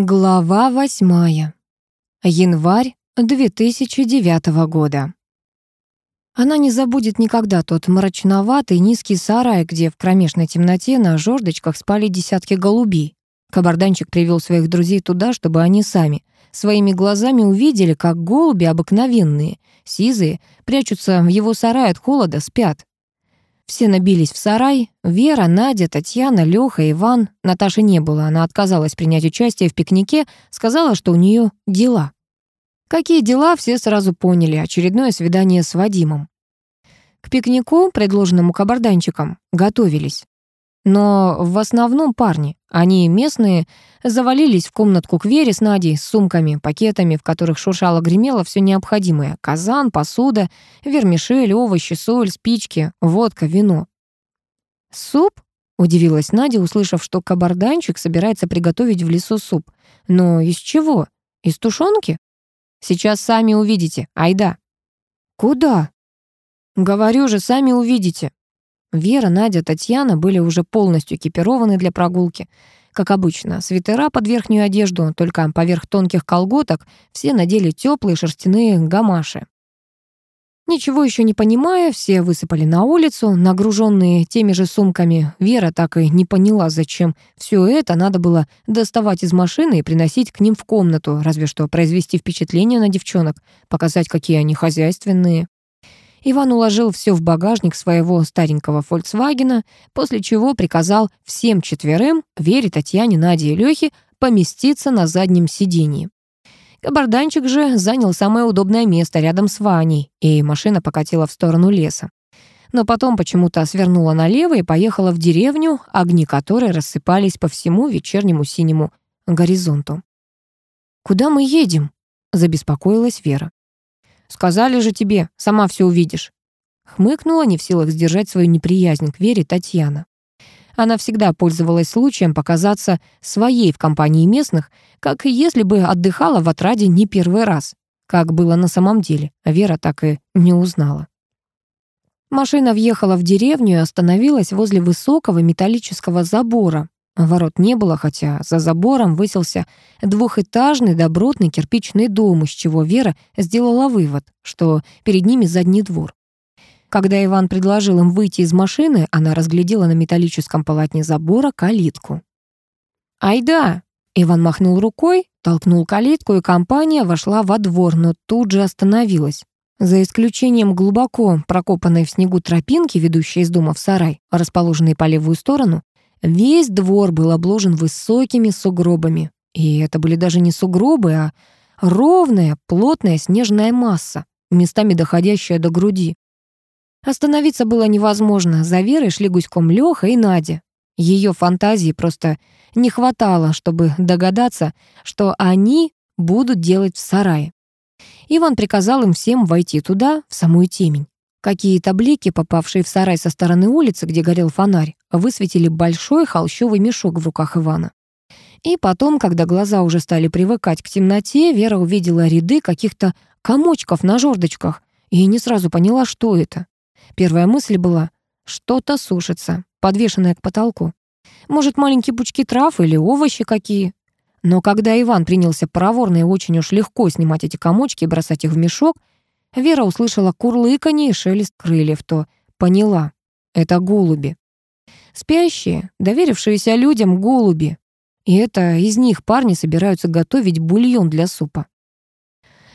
Глава восьмая. Январь 2009 года. Она не забудет никогда тот мрачноватый низкий сарай, где в кромешной темноте на жердочках спали десятки голубей. Кабарданчик привел своих друзей туда, чтобы они сами своими глазами увидели, как голуби обыкновенные, сизые, прячутся в его сарае от холода, спят. Все набились в сарай. Вера, Надя, Татьяна, Лёха, Иван. Наташи не было, она отказалась принять участие в пикнике, сказала, что у неё дела. Какие дела, все сразу поняли. Очередное свидание с Вадимом. К пикнику, предложенному кабарданчикам, готовились. Но в основном парни, они местные, завалились в комнатку к Вере с Надей с сумками, пакетами, в которых шуршало-гремело все необходимое. Казан, посуда, вермишель, овощи, соль, спички, водка, вино. «Суп?» — удивилась Надя, услышав, что кабарданчик собирается приготовить в лесу суп. «Но из чего? Из тушенки?» «Сейчас сами увидите. Айда». «Куда?» «Говорю же, сами увидите». Вера, Надя, Татьяна были уже полностью экипированы для прогулки. Как обычно, свитера под верхнюю одежду, только поверх тонких колготок все надели теплые шерстяные гамаши. Ничего еще не понимая, все высыпали на улицу, нагруженные теми же сумками. Вера так и не поняла, зачем все это надо было доставать из машины и приносить к ним в комнату, разве что произвести впечатление на девчонок, показать, какие они хозяйственные. Иван уложил все в багажник своего старенького «Фольксвагена», после чего приказал всем четверым, Вере, Татьяне, Наде и Лехе, поместиться на заднем сиденье. Кабарданчик же занял самое удобное место рядом с Ваней, и машина покатила в сторону леса. Но потом почему-то свернула налево и поехала в деревню, огни которой рассыпались по всему вечернему синему горизонту. «Куда мы едем?» — забеспокоилась Вера. Сказали же тебе, сама все увидишь». Хмыкнула, не в силах сдержать свою неприязнь к Вере Татьяна. Она всегда пользовалась случаем показаться своей в компании местных, как если бы отдыхала в отраде не первый раз. Как было на самом деле, а Вера так и не узнала. Машина въехала в деревню и остановилась возле высокого металлического забора, Ворот не было, хотя за забором высился двухэтажный добротный кирпичный дом, из чего Вера сделала вывод, что перед ними задний двор. Когда Иван предложил им выйти из машины, она разглядела на металлическом полотне забора калитку. «Ай да!» — Иван махнул рукой, толкнул калитку, и компания вошла во двор, но тут же остановилась. За исключением глубоко прокопанной в снегу тропинки, ведущей из дома в сарай, расположенной по левую сторону, Весь двор был обложен высокими сугробами. И это были даже не сугробы, а ровная, плотная снежная масса, местами доходящая до груди. Остановиться было невозможно. За Верой шли гуськом Лёха и Надя. Ее фантазии просто не хватало, чтобы догадаться, что они будут делать в сарае. Иван приказал им всем войти туда, в самую темень. Какие таблики, попавшие в сарай со стороны улицы, где горел фонарь, высветили большой холщовый мешок в руках Ивана. И потом, когда глаза уже стали привыкать к темноте, Вера увидела ряды каких-то комочков на жердочках и не сразу поняла, что это. Первая мысль была «что-то сушится, подвешенное к потолку». Может, маленькие пучки трав или овощи какие? Но когда Иван принялся проворно и очень уж легко снимать эти комочки и бросать их в мешок, Вера услышала курлыканье и шелест крыльев, то поняла — это голуби. Спящие, доверившиеся людям голуби. И это из них парни собираются готовить бульон для супа.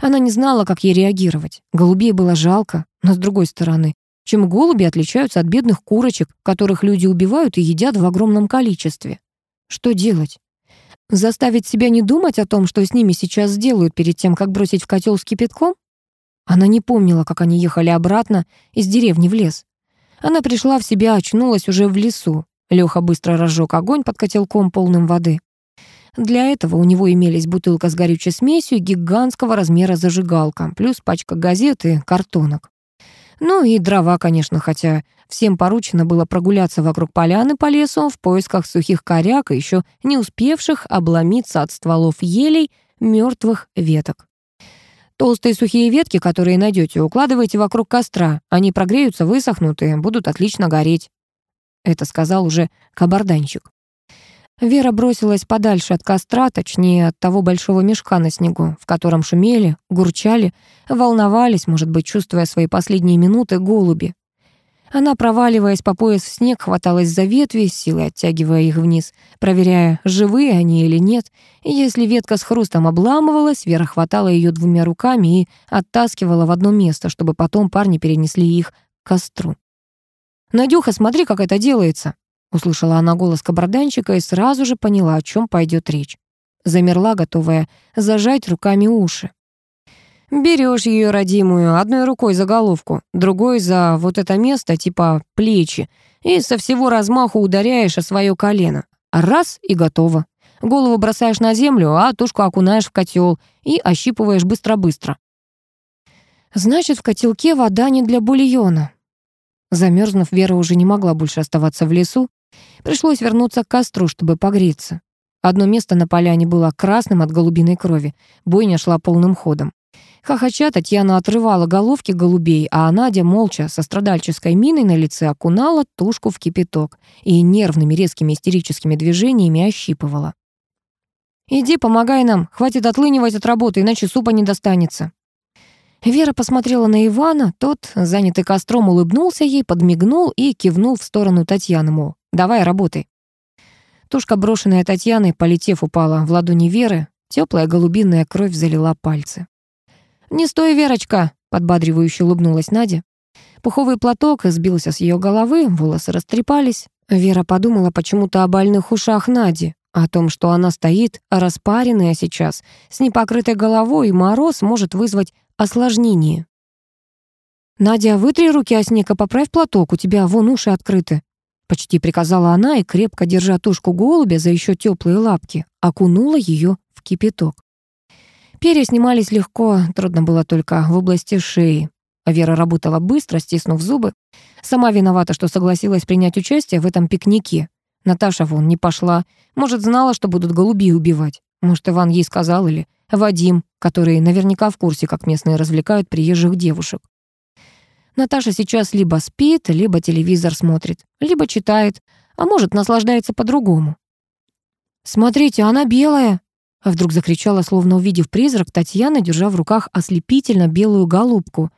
Она не знала, как ей реагировать. Голубей было жалко, но с другой стороны, чем голуби отличаются от бедных курочек, которых люди убивают и едят в огромном количестве. Что делать? Заставить себя не думать о том, что с ними сейчас сделают перед тем, как бросить в котел с кипятком? Она не помнила, как они ехали обратно из деревни в лес. Она пришла в себя, очнулась уже в лесу. Лёха быстро разжёг огонь под котелком, полным воды. Для этого у него имелись бутылка с горючей смесью гигантского размера зажигалка, плюс пачка газет и картонок. Ну и дрова, конечно, хотя всем поручено было прогуляться вокруг поляны по лесу в поисках сухих коряк и еще не успевших обломиться от стволов елей мертвых веток. Толстые сухие ветки, которые найдете, укладывайте вокруг костра. Они прогреются, высохнут и будут отлично гореть». Это сказал уже кабарданчик. Вера бросилась подальше от костра, точнее, от того большого мешка на снегу, в котором шумели, гурчали, волновались, может быть, чувствуя свои последние минуты, голуби. Она, проваливаясь по пояс в снег, хваталась за ветви, силой оттягивая их вниз, проверяя, живые они или нет. И если ветка с хрустом обламывалась, Вера хватала ее двумя руками и оттаскивала в одно место, чтобы потом парни перенесли их к костру. «Надюха, смотри, как это делается!» Услышала она голос кабарданчика и сразу же поняла, о чем пойдет речь. Замерла, готовая зажать руками уши. Берешь ее родимую, одной рукой за головку, другой за вот это место, типа плечи, и со всего размаху ударяешь о свое колено. Раз — и готово. Голову бросаешь на землю, а тушку окунаешь в котел и ощипываешь быстро-быстро. Значит, в котелке вода не для бульона. Замерзнув, Вера уже не могла больше оставаться в лесу. Пришлось вернуться к костру, чтобы погреться. Одно место на поляне было красным от голубиной крови. Бойня шла полным ходом. Хохоча, Татьяна отрывала головки голубей, а Надя молча, со страдальческой миной на лице, окунала тушку в кипяток и нервными резкими истерическими движениями ощипывала. «Иди, помогай нам, хватит отлынивать от работы, иначе супа не достанется». Вера посмотрела на Ивана, тот, занятый костром, улыбнулся ей, подмигнул и кивнул в сторону Татьяны, мол, «давай, работай». Тушка, брошенная Татьяной, полетев, упала в ладони Веры, теплая голубиная кровь залила пальцы. «Не стой, Верочка!» — подбадривающе улыбнулась Надя. Пуховый платок сбился с ее головы, волосы растрепались. Вера подумала почему-то о больных ушах Нади, о том, что она стоит, распаренная сейчас, с непокрытой головой, и мороз может вызвать осложнение. «Надя, вытри руки о снег и поправь платок, у тебя вон уши открыты», Почти приказала она и, крепко держа тушку голубя за еще теплые лапки, окунула ее в кипяток. Перья снимались легко, трудно было только в области шеи. А Вера работала быстро, стиснув зубы. Сама виновата, что согласилась принять участие в этом пикнике. Наташа вон не пошла. Может, знала, что будут голубей убивать. Может, Иван ей сказал или Вадим, который наверняка в курсе, как местные развлекают приезжих девушек. Наташа сейчас либо спит, либо телевизор смотрит, либо читает, а может, наслаждается по-другому. «Смотрите, она белая!» А вдруг закричала, словно увидев призрак, Татьяна, держа в руках ослепительно белую голубку.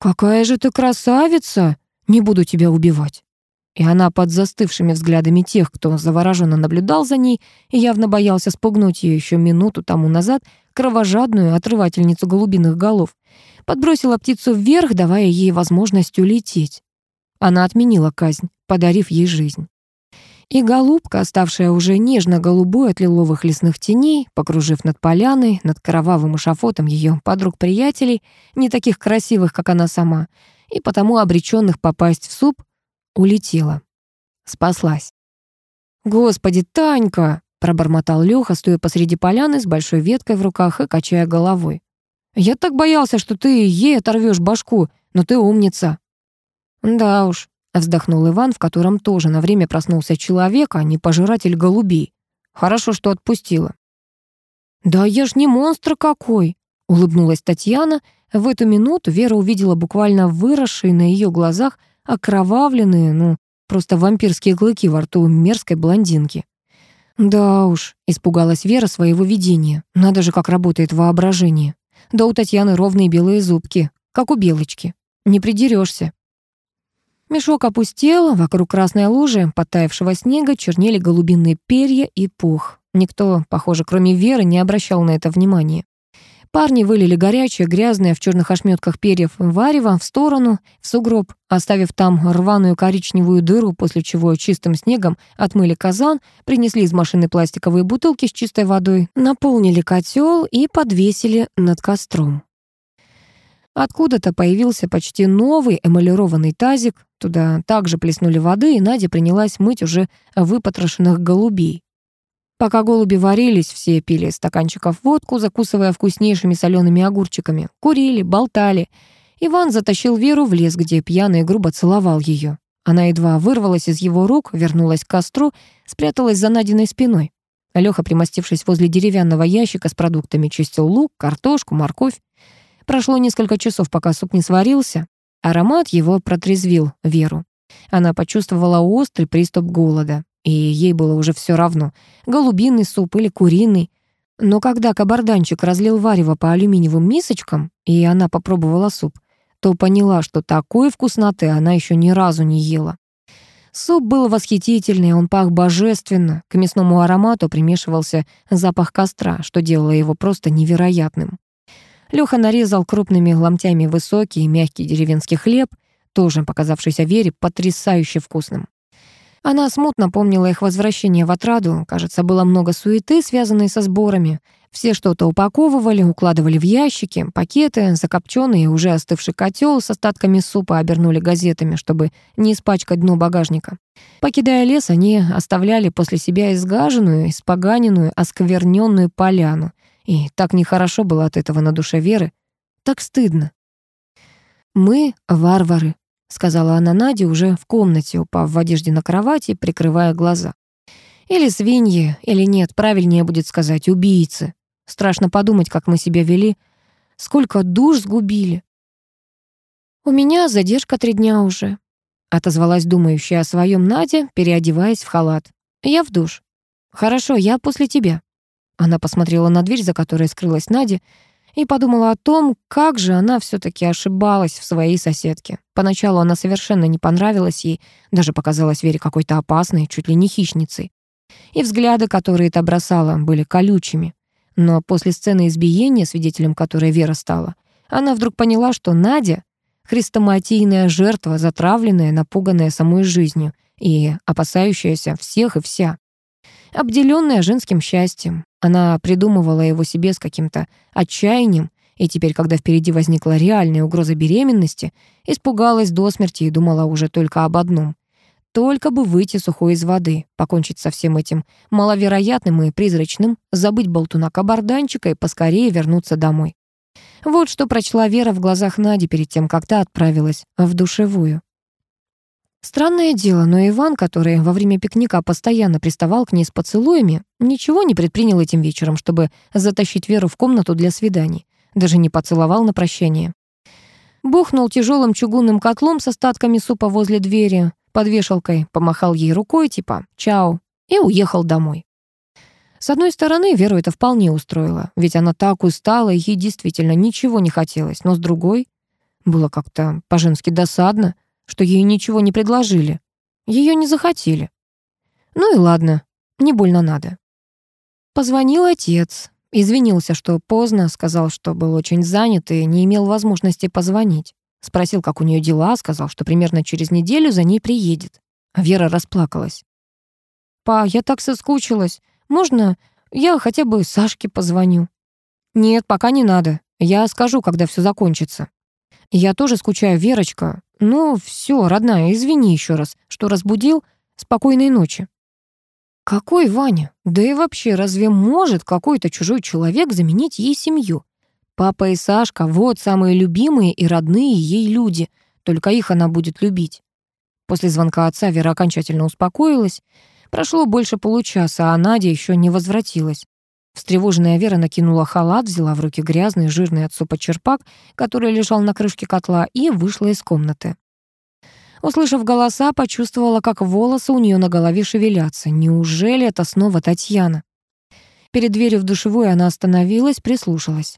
«Какая же ты красавица! Не буду тебя убивать!» И она под застывшими взглядами тех, кто завороженно наблюдал за ней и явно боялся спугнуть ее еще минуту тому назад, кровожадную отрывательницу голубиных голов, подбросила птицу вверх, давая ей возможность улететь. Она отменила казнь, подарив ей жизнь и голубка, оставшая уже нежно-голубой от лиловых лесных теней, покружив над поляной, над кровавым эшафотом ее подруг-приятелей, не таких красивых, как она сама, и потому обреченных попасть в суп, улетела. Спаслась. «Господи, Танька!» — пробормотал Леха, стоя посреди поляны с большой веткой в руках и качая головой. «Я так боялся, что ты ей оторвешь башку, но ты умница». «Да уж», Вздохнул Иван, в котором тоже на время проснулся человек, а не пожиратель голубей. Хорошо, что отпустила. «Да я ж не монстр какой!» — улыбнулась Татьяна. В эту минуту Вера увидела буквально выросшие на ее глазах окровавленные, ну, просто вампирские клыки во рту мерзкой блондинки. «Да уж», — испугалась Вера своего видения. «Надо же, как работает воображение. Да у Татьяны ровные белые зубки, как у белочки. Не придерешься. Мешок опустел, вокруг красной лужи, подтаявшего снега, чернели голубиные перья и пух. Никто, похоже, кроме Веры, не обращал на это внимания. Парни вылили горячее, грязное, в черных ошметках перьев варево в сторону, в сугроб, оставив там рваную коричневую дыру, после чего чистым снегом отмыли казан, принесли из машины пластиковые бутылки с чистой водой, наполнили котел и подвесили над костром. Откуда-то появился почти новый эмалированный тазик. Туда также плеснули воды, и Надя принялась мыть уже выпотрошенных голубей. Пока голуби варились, все пили из стаканчиков водку, закусывая вкуснейшими солеными огурчиками, курили, болтали. Иван затащил Веру в лес, где пьяный грубо целовал ее. Она едва вырвалась из его рук, вернулась к костру, спряталась за Надиной спиной. Леха, примостившись возле деревянного ящика с продуктами, чистил лук, картошку, морковь. Прошло несколько часов, пока суп не сварился. Аромат его протрезвил Веру. Она почувствовала острый приступ голода, и ей было уже все равно, голубиный суп или куриный. Но когда кабарданчик разлил варево по алюминиевым мисочкам, и она попробовала суп, то поняла, что такой вкусноты она еще ни разу не ела. Суп был восхитительный, он пах божественно. К мясному аромату примешивался запах костра, что делало его просто невероятным. Леха нарезал крупными ломтями высокий и мягкий деревенский хлеб, тоже показавшийся Вере потрясающе вкусным. Она смутно помнила их возвращение в отраду. Кажется, было много суеты, связанной со сборами. Все что-то упаковывали, укладывали в ящики, пакеты, закопченный и уже остывший котел с остатками супа обернули газетами, чтобы не испачкать дно багажника. Покидая лес, они оставляли после себя изгаженную, испоганенную, оскверненную поляну — и так нехорошо было от этого на душе Веры. Так стыдно. «Мы — варвары», — сказала она Наде уже в комнате, упав в одежде на кровати, прикрывая глаза. «Или свиньи, или нет, правильнее будет сказать, убийцы. Страшно подумать, как мы себя вели. Сколько душ сгубили». «У меня задержка три дня уже», — отозвалась думающая о своем Надя, переодеваясь в халат. «Я в душ». «Хорошо, я после тебя», Она посмотрела на дверь, за которой скрылась Надя, и подумала о том, как же она все таки ошибалась в своей соседке. Поначалу она совершенно не понравилась ей, даже показалась Вере какой-то опасной, чуть ли не хищницей. И взгляды, которые та бросала, были колючими. Но после сцены избиения, свидетелем которой Вера стала, она вдруг поняла, что Надя — хрестоматийная жертва, затравленная, напуганная самой жизнью и опасающаяся всех и вся. Обделенная женским счастьем, Она придумывала его себе с каким-то отчаянием, и теперь, когда впереди возникла реальная угроза беременности, испугалась до смерти и думала уже только об одном. Только бы выйти сухой из воды, покончить со всем этим маловероятным и призрачным, забыть болтуна-кабарданчика и поскорее вернуться домой. Вот что прочла Вера в глазах Нади перед тем, как та отправилась в душевую. Странное дело, но Иван, который во время пикника постоянно приставал к ней с поцелуями, ничего не предпринял этим вечером, чтобы затащить Веру в комнату для свиданий. Даже не поцеловал на прощание. Бухнул тяжелым чугунным котлом с остатками супа возле двери, под вешалкой, помахал ей рукой, типа «чао», и уехал домой. С одной стороны, Веру это вполне устроило, ведь она так устала, и ей действительно ничего не хотелось, но с другой было как-то по-женски досадно — что ей ничего не предложили. Ее не захотели. Ну и ладно, не больно надо. Позвонил отец. Извинился, что поздно, сказал, что был очень занят и не имел возможности позвонить. Спросил, как у нее дела, сказал, что примерно через неделю за ней приедет. Вера расплакалась. «Па, я так соскучилась. Можно я хотя бы Сашке позвоню?» «Нет, пока не надо. Я скажу, когда все закончится». «Я тоже скучаю, Верочка. Ну, все, родная, извини еще раз, что разбудил. Спокойной ночи. Какой Ваня? Да и вообще, разве может какой-то чужой человек заменить ей семью? Папа и Сашка — вот самые любимые и родные ей люди, только их она будет любить. После звонка отца Вера окончательно успокоилась. Прошло больше получаса, а Надя еще не возвратилась. Встревоженная Вера накинула халат, взяла в руки грязный, жирный от супа черпак, который лежал на крышке котла, и вышла из комнаты. Услышав голоса, почувствовала, как волосы у нее на голове шевелятся. Неужели это снова Татьяна? Перед дверью в душевую она остановилась, прислушалась.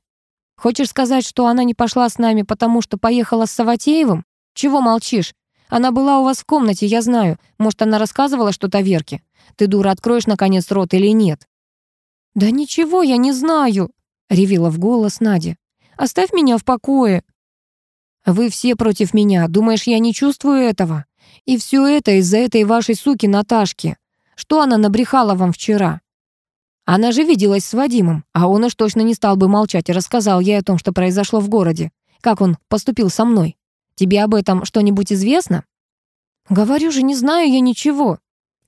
«Хочешь сказать, что она не пошла с нами, потому что поехала с Саватеевым? Чего молчишь? Она была у вас в комнате, я знаю. Может, она рассказывала что-то Верке? Ты, дура, откроешь, наконец, рот или нет?» «Да ничего я не знаю!» — ревела в голос Надя. «Оставь меня в покое!» «Вы все против меня. Думаешь, я не чувствую этого? И все это из-за этой вашей суки Наташки. Что она набрехала вам вчера?» Она же виделась с Вадимом, а он уж точно не стал бы молчать и рассказал ей о том, что произошло в городе. Как он поступил со мной. Тебе об этом что-нибудь известно? Говорю же, не знаю я ничего.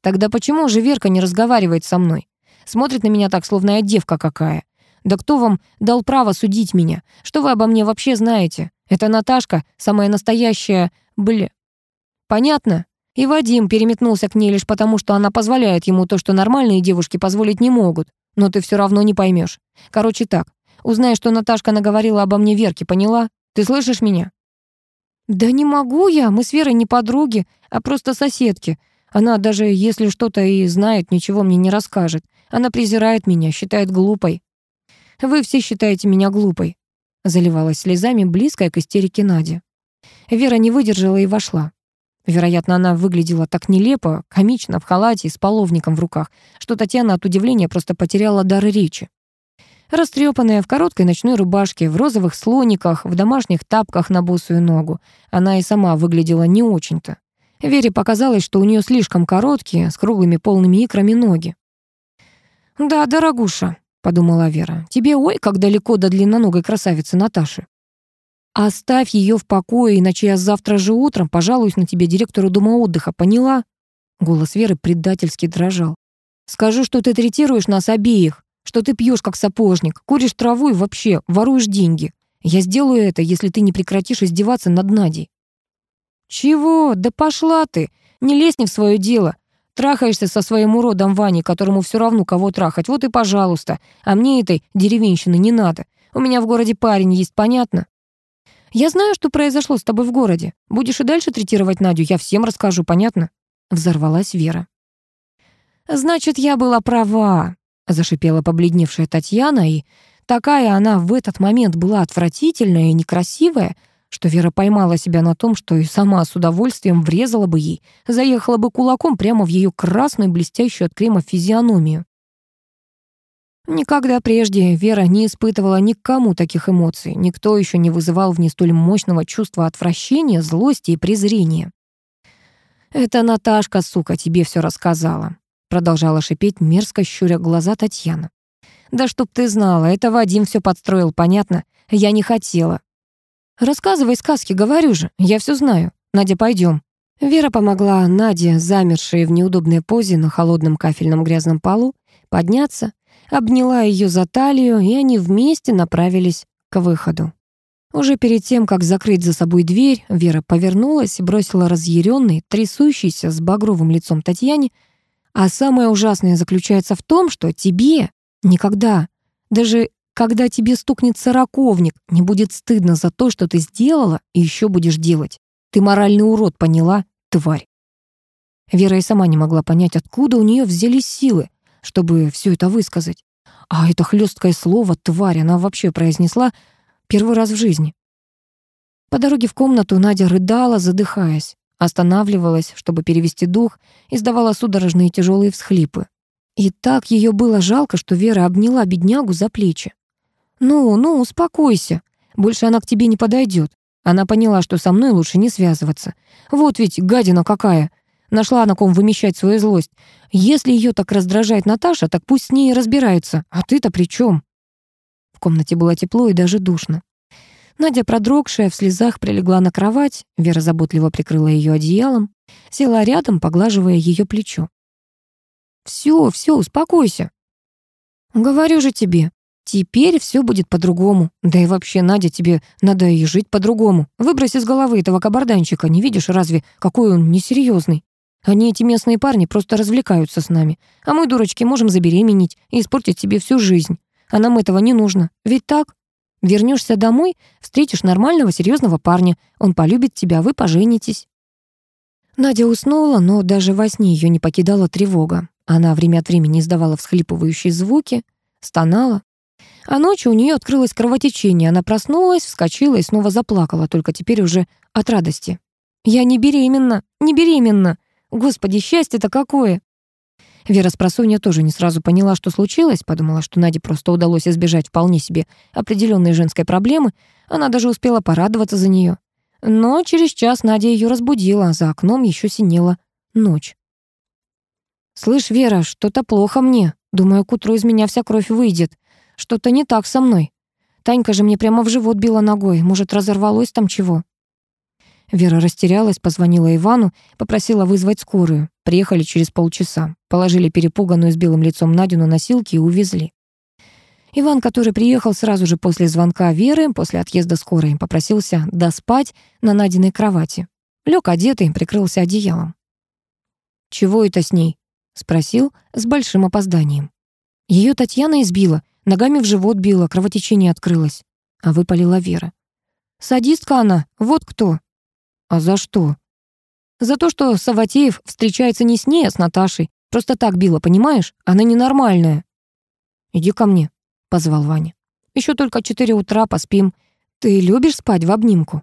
Тогда почему же Верка не разговаривает со мной? Смотрит на меня так, словно я девка какая. Да кто вам дал право судить меня? Что вы обо мне вообще знаете? Это Наташка, самая настоящая... Бля... Понятно? И Вадим переметнулся к ней лишь потому, что она позволяет ему то, что нормальные девушки позволить не могут. Но ты все равно не поймешь. Короче так, узнай, что Наташка наговорила обо мне Верке, поняла? Ты слышишь меня? Да не могу я, мы с Верой не подруги, а просто соседки. Она даже если что-то и знает, ничего мне не расскажет. Она презирает меня, считает глупой. Вы все считаете меня глупой. Заливалась слезами близкая к истерике Нади. Вера не выдержала и вошла. Вероятно, она выглядела так нелепо, комично, в халате и с половником в руках, что Татьяна от удивления просто потеряла дар речи. Растрепанная в короткой ночной рубашке, в розовых слониках, в домашних тапках на босую ногу, она и сама выглядела не очень-то. Вере показалось, что у нее слишком короткие, с круглыми полными икрами ноги. «Да, дорогуша», — подумала Вера, «тебе ой, как далеко до длинноногой красавицы Наташи». «Оставь ее в покое, иначе я завтра же утром пожалуюсь на тебя директору дома отдыха, поняла?» Голос Веры предательски дрожал. «Скажу, что ты третируешь нас обеих, что ты пьешь как сапожник, куришь траву и вообще воруешь деньги. Я сделаю это, если ты не прекратишь издеваться над Надей». «Чего? Да пошла ты! Не лезь не в свое дело. Трахаешься со своим уродом Ваней, которому все равно кого трахать. Вот и пожалуйста. А мне этой деревенщины не надо. У меня в городе парень есть, понятно? Я знаю, что произошло с тобой в городе. Будешь и дальше третировать Надю, я всем расскажу, понятно?» Взорвалась Вера. «Значит, я была права», — зашипела побледневшая Татьяна, и такая она в этот момент была отвратительная и некрасивая, что Вера поймала себя на том, что и сама с удовольствием врезала бы ей, заехала бы кулаком прямо в ее красную, блестящую от крема физиономию. Никогда прежде Вера не испытывала никому таких эмоций, никто еще не вызывал в ней столь мощного чувства отвращения, злости и презрения. «Это Наташка, сука, тебе все рассказала», — продолжала шипеть, мерзко щуря глаза Татьяна. «Да чтоб ты знала, это Вадим все подстроил, понятно? Я не хотела. «Рассказывай сказки, говорю же, я все знаю. Надя, пойдем». Вера помогла Наде, замершей в неудобной позе на холодном кафельном грязном полу, подняться, обняла ее за талию, и они вместе направились к выходу. Уже перед тем, как закрыть за собой дверь, Вера повернулась, бросила разъяренный, трясущийся с багровым лицом Татьяне, а самое ужасное заключается в том, что тебе никогда, даже когда тебе стукнет сороковник, не будет стыдно за то, что ты сделала и еще будешь делать. Ты моральный урод, поняла, тварь. Вера и сама не могла понять, откуда у нее взялись силы, чтобы все это высказать. А это хлесткое слово «тварь» она вообще произнесла первый раз в жизни. По дороге в комнату Надя рыдала, задыхаясь, останавливалась, чтобы перевести дух, издавала судорожные тяжелые всхлипы. И так ее было жалко, что Вера обняла беднягу за плечи. «Ну, ну, успокойся. Больше она к тебе не подойдет. Она поняла, что со мной лучше не связываться. Вот ведь гадина какая!» Нашла на ком вымещать свою злость. Если ее так раздражает Наташа, так пусть с ней разбирается. А ты-то при чем? В комнате было тепло и даже душно. Надя, продрогшая, в слезах прилегла на кровать. Вера заботливо прикрыла ее одеялом. Села рядом, поглаживая ее плечо. «Все, все, успокойся». «Говорю же тебе», теперь все будет по-другому. Да и вообще, Надя, тебе надо и жить по-другому. Выбрось из головы этого кабарданчика, не видишь разве, какой он несерьезный. Они, эти местные парни, просто развлекаются с нами. А мы, дурочки, можем забеременеть и испортить себе всю жизнь. А нам этого не нужно. Ведь так?» Вернешься домой, встретишь нормального, серьезного парня. Он полюбит тебя, вы поженитесь». Надя уснула, но даже во сне ее не покидала тревога. Она А ночью у нее открылось кровотечение, она проснулась, вскочила и снова заплакала, только теперь уже от радости. «Я не беременна, не беременна! Господи, счастье-то какое!» Вера Спросонья тоже не сразу поняла, что случилось, подумала, что Наде просто удалось избежать вполне себе определенной женской проблемы, она даже успела порадоваться за нее. Но через час Надя ее разбудила, а за окном еще синела ночь. «Слышь, Вера, что-то плохо мне. Думаю, к утру из меня вся кровь выйдет. Что-то не так со мной. Танька же мне прямо в живот била ногой. Может, разорвалось там чего? Вера растерялась, позвонила Ивану, попросила вызвать скорую. Приехали через полчаса. Положили перепуганную с белым лицом Надю на носилки и увезли. Иван, который приехал сразу же после звонка Веры, после отъезда скорой, попросился доспать на Надиной кровати. Лёг одетый, прикрылся одеялом. «Чего это с ней?» — спросил с большим опозданием. Её Татьяна избила. Ногами в живот била, кровотечение открылось. А выпалила Вера. «Садистка она, вот кто!» «А за что?» «За то, что Саватеев встречается не с ней, а с Наташей. Просто так била, понимаешь? Она ненормальная». «Иди ко мне», — позвал Ваня. «Еще только четыре утра, поспим. Ты любишь спать в обнимку?»